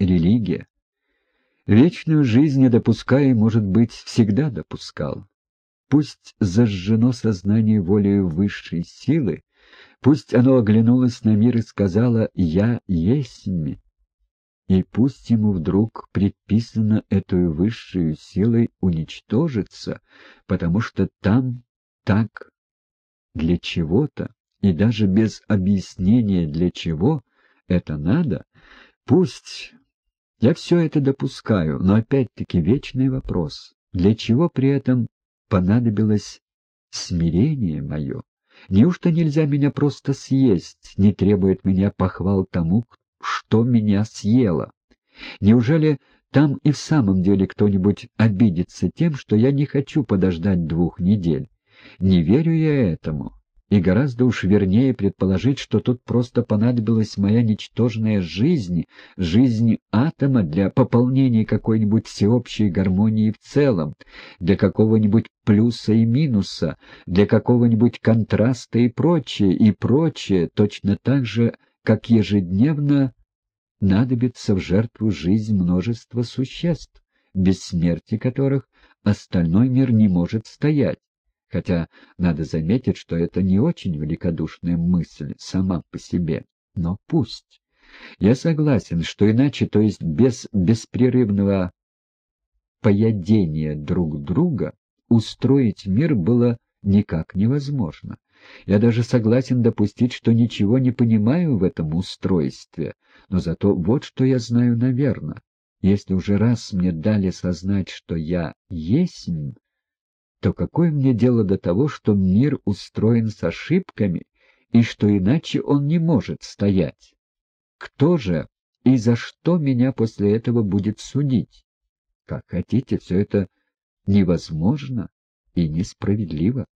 религия. Вечную жизнь не допуская, может быть, всегда допускал. Пусть зажжено сознание волею высшей силы, пусть оно оглянулось на мир и сказала «Я есть», и пусть ему вдруг предписано этой высшей силой уничтожиться, потому что там так для чего-то, и даже без объяснения для чего это надо, пусть я все это допускаю, но опять-таки вечный вопрос, для чего при этом понадобилось смирение мое? Неужто нельзя меня просто съесть, не требует меня похвал тому, что меня съело? Неужели там и в самом деле кто-нибудь обидится тем, что я не хочу подождать двух недель? Не верю я этому. И гораздо уж вернее предположить, что тут просто понадобилась моя ничтожная жизнь, жизнь атома для пополнения какой-нибудь всеобщей гармонии в целом, для какого-нибудь плюса и минуса, для какого-нибудь контраста и прочее, и прочее, точно так же, как ежедневно надобится в жертву жизнь множества существ, без смерти которых остальной мир не может стоять хотя надо заметить, что это не очень великодушная мысль сама по себе, но пусть. Я согласен, что иначе, то есть без беспрерывного поедения друг друга, устроить мир было никак невозможно. Я даже согласен допустить, что ничего не понимаю в этом устройстве, но зато вот что я знаю наверно. Если уже раз мне дали сознать, что я есть, то какое мне дело до того, что мир устроен с ошибками и что иначе он не может стоять? Кто же и за что меня после этого будет судить? Как хотите, все это невозможно и несправедливо.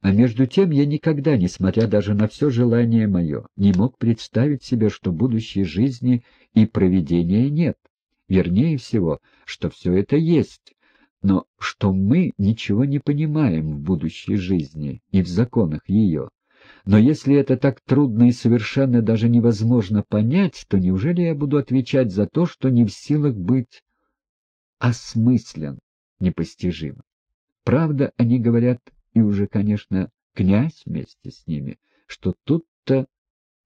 А между тем я никогда, несмотря даже на все желание мое, не мог представить себе, что будущей жизни и проведения нет. Вернее всего, что все это есть, но что мы ничего не понимаем в будущей жизни и в законах ее. Но если это так трудно и совершенно даже невозможно понять, то неужели я буду отвечать за то, что не в силах быть осмыслен, непостижим? Правда, они говорят, и уже, конечно, князь вместе с ними, что тут-то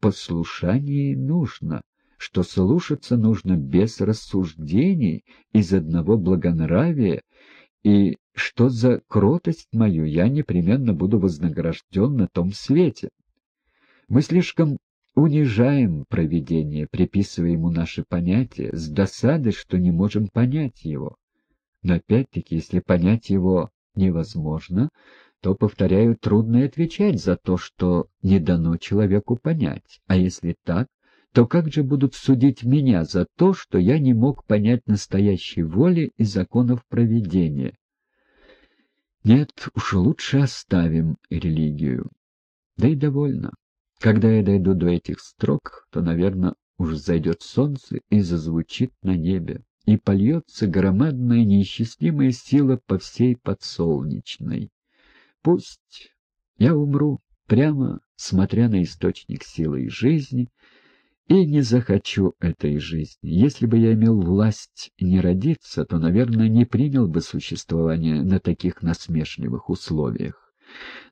послушание нужно, что слушаться нужно без рассуждений, из одного благонравия, и что за кротость мою я непременно буду вознагражден на том свете. Мы слишком унижаем провидение, приписывая ему наши понятия, с досадой, что не можем понять его. Но опять-таки, если понять его невозможно, то, повторяю, трудно отвечать за то, что не дано человеку понять. А если так, то как же будут судить меня за то, что я не мог понять настоящей воли и законов проведения? Нет, уж лучше оставим религию. Да и довольно. Когда я дойду до этих строк, то, наверное, уж зайдет солнце и зазвучит на небе, и польется громадная неисчислимая сила по всей подсолнечной. Пусть я умру, прямо смотря на источник силы и жизни, и не захочу этой жизни. Если бы я имел власть не родиться, то, наверное, не принял бы существование на таких насмешливых условиях.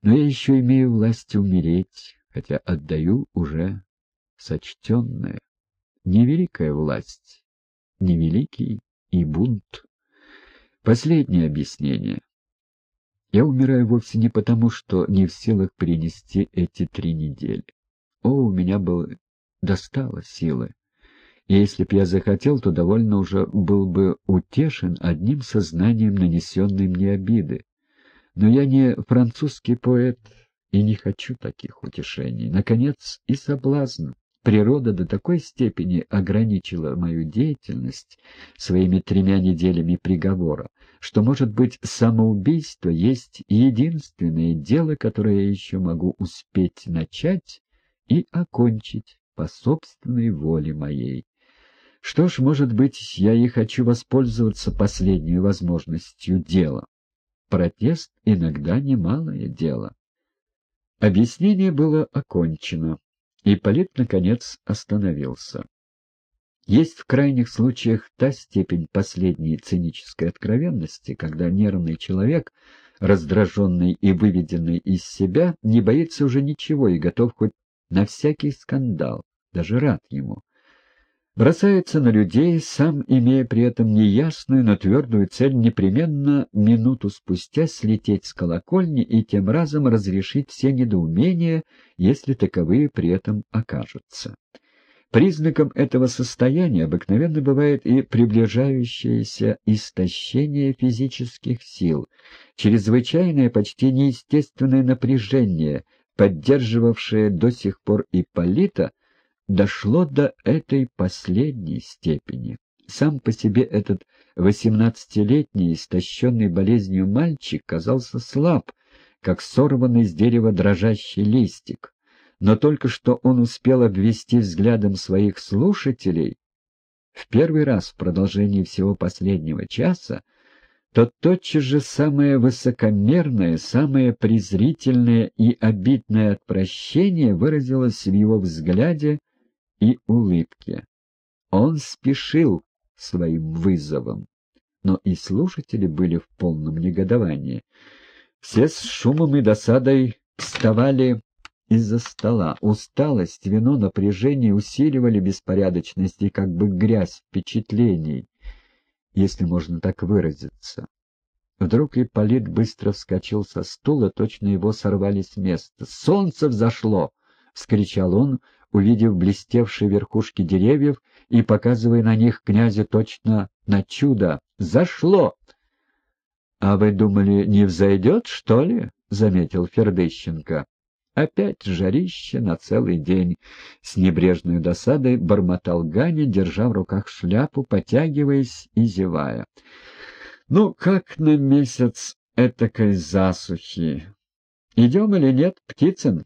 Но я еще имею власть умереть, хотя отдаю уже сочтенное. Невеликая власть, невеликий и бунт. Последнее объяснение. Я умираю вовсе не потому, что не в силах принести эти три недели. О, у меня был достало силы. И если б я захотел, то довольно уже был бы утешен одним сознанием нанесенной мне обиды. Но я не французский поэт и не хочу таких утешений. Наконец, и соблазн. Природа до такой степени ограничила мою деятельность своими тремя неделями приговора, что, может быть, самоубийство есть единственное дело, которое я еще могу успеть начать и окончить по собственной воле моей. Что ж, может быть, я и хочу воспользоваться последней возможностью дела. Протест иногда немалое дело. Объяснение было окончено, и Полит, наконец, остановился. Есть в крайних случаях та степень последней цинической откровенности, когда нервный человек, раздраженный и выведенный из себя, не боится уже ничего и готов хоть на всякий скандал, даже рад ему. Бросается на людей, сам имея при этом неясную, но твердую цель непременно минуту спустя слететь с колокольни и тем разом разрешить все недоумения, если таковые при этом окажутся. Признаком этого состояния обыкновенно бывает и приближающееся истощение физических сил, чрезвычайное, почти неестественное напряжение, поддерживавшее до сих пор Ипполита, дошло до этой последней степени. Сам по себе этот восемнадцатилетний, истощенный болезнью мальчик казался слаб, как сорванный с дерева дрожащий листик но только что он успел обвести взглядом своих слушателей в первый раз в продолжении всего последнего часа, то тотчас же самое высокомерное, самое презрительное и обидное отвращение выразилось в его взгляде и улыбке. Он спешил своим вызовом, но и слушатели были в полном негодовании. Все с шумом и досадой вставали из-за стола. Усталость, вино, напряжение усиливали беспорядочность и как бы грязь впечатлений, если можно так выразиться. Вдруг Ипполит быстро вскочил со стула, точно его сорвали с места. «Солнце взошло!» — вскричал он, увидев блестевшие верхушки деревьев и показывая на них князю точно на чудо. «Зашло!» «А вы думали, не взойдет, что ли?» — заметил Фердыщенко. Опять жарище на целый день. С небрежной досадой бормотал Ганя, держа в руках шляпу, потягиваясь и зевая. «Ну, как на месяц этакой засухи? Идем или нет, Птицын?»